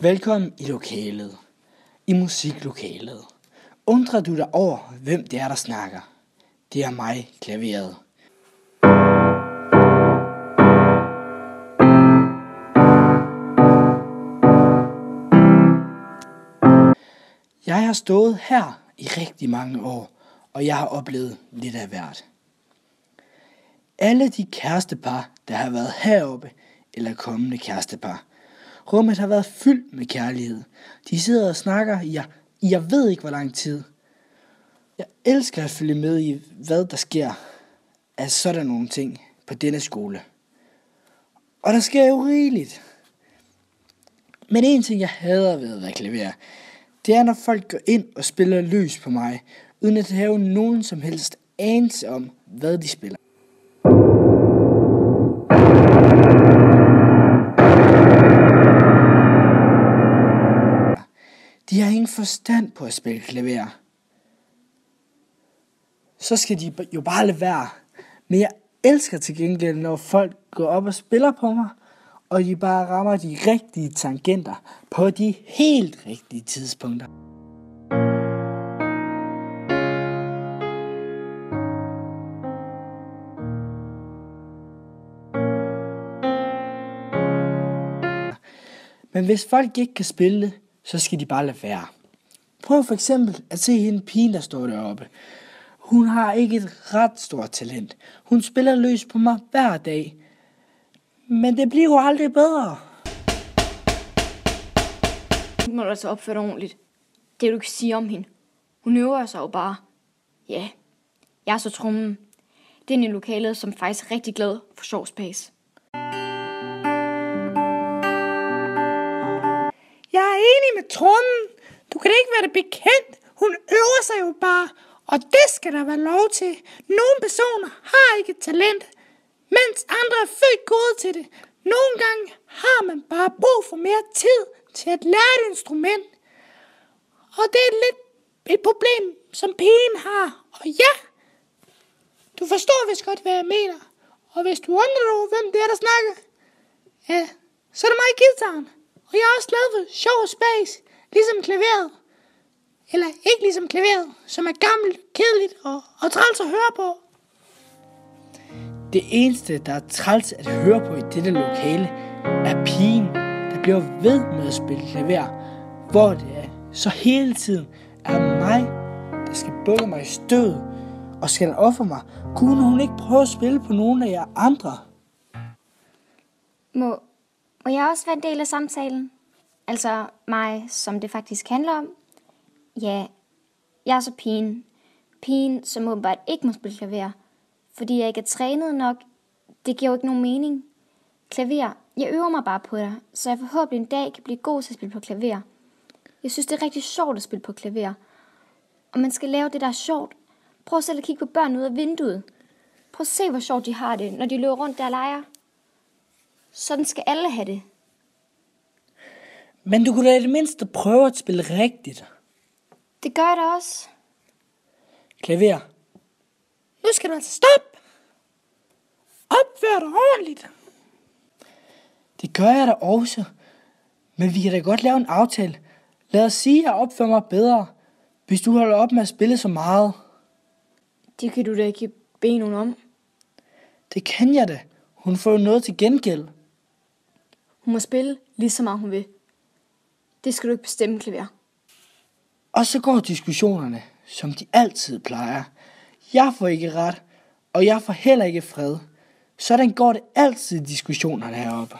Velkommen i lokalet. I musiklokalet. Undrer du dig over, hvem det er, der snakker? Det er mig, klaveret. Jeg har stået her i rigtig mange år, og jeg har oplevet lidt af hvert. Alle de kærestepar, der har været heroppe, eller kommende kærestepar, rummet har været fyldt med kærlighed. De sidder og snakker i, i jeg ved ikke hvor lang tid. Jeg elsker at følge med i, hvad der sker af sådan nogle ting på denne skole. Og der sker jo rigeligt. Men en ting, jeg hader ved at være klaver, det er, når folk går ind og spiller løs på mig, uden at have nogen som helst anelse om, hvad de spiller. Forstand på at spille klaver. Så skal de jo bare lade være. Men jeg elsker til gengæld, når folk går op og spiller på mig, og de bare rammer de rigtige tangenter på de helt rigtige tidspunkter. Men hvis folk ikke kan spille det, så skal de bare lade være. Prøv for eksempel at se hende pigen, der står deroppe. Hun har ikke et ret stort talent. Hun spiller løs på mig hver dag. Men det bliver jo aldrig bedre. Nu må du altså opføre dig ordentligt. Det du kan sige om hende. Hun øver sig jo bare. Ja, jeg er så trummen. Det er en i lokalet, som faktisk er rigtig glad for sjov space. Jeg er enig med trummen kan det ikke være det bekendt. Hun øver sig jo bare. Og det skal der være lov til. Nogle personer har ikke talent, mens andre er født gode til det. Nogle gange har man bare brug for mere tid til at lære et instrument. Og det er lidt et problem, som pigen har. Og ja, du forstår vist godt, hvad jeg mener. Og hvis du undrer dig over, hvem det er, der snakker, ja, så er det mig guitaren. Og jeg er også glad for sjov space, ligesom klaveret. Eller ikke ligesom klaveret, som er gammelt, kedeligt og, og træls at høre på. Det eneste, der er træls at høre på i dette lokale, er pigen, der bliver ved med at spille klaver, hvor det er så hele tiden er mig, der skal bukke mig i stød og skal ofre mig. Kunne hun ikke prøve at spille på nogen af jer andre? Må, må jeg også være en del af samtalen? Altså mig, som det faktisk handler om? Ja, jeg er så pigen. Pigen, som åbenbart ikke må spille klaver, fordi jeg ikke er trænet nok. Det giver jo ikke nogen mening. Klaver, jeg øver mig bare på det, så jeg forhåbentlig en dag kan blive god til at spille på klaver. Jeg synes, det er rigtig sjovt at spille på klaver. Og man skal lave det, der er sjovt. Prøv selv at kigge på børn ud af vinduet. Prøv at se, hvor sjovt de har det, når de løber rundt der og leger. Sådan skal alle have det. Men du kunne da i det mindste prøve at spille rigtigt. Det gør jeg da også. Klaver. Nu skal du altså stoppe. Opfør dig ordentligt. Det gør jeg da også. Men vi kan da godt lave en aftale. Lad os sige, at jeg opfører mig bedre, hvis du holder op med at spille så meget. Det kan du da ikke bede nogen om. Det kan jeg da. Hun får jo noget til gengæld. Hun må spille lige så meget hun vil. Det skal du ikke bestemme, klaver. Og så går diskussionerne, som de altid plejer. Jeg får ikke ret, og jeg får heller ikke fred. Sådan går det altid i diskussionerne heroppe.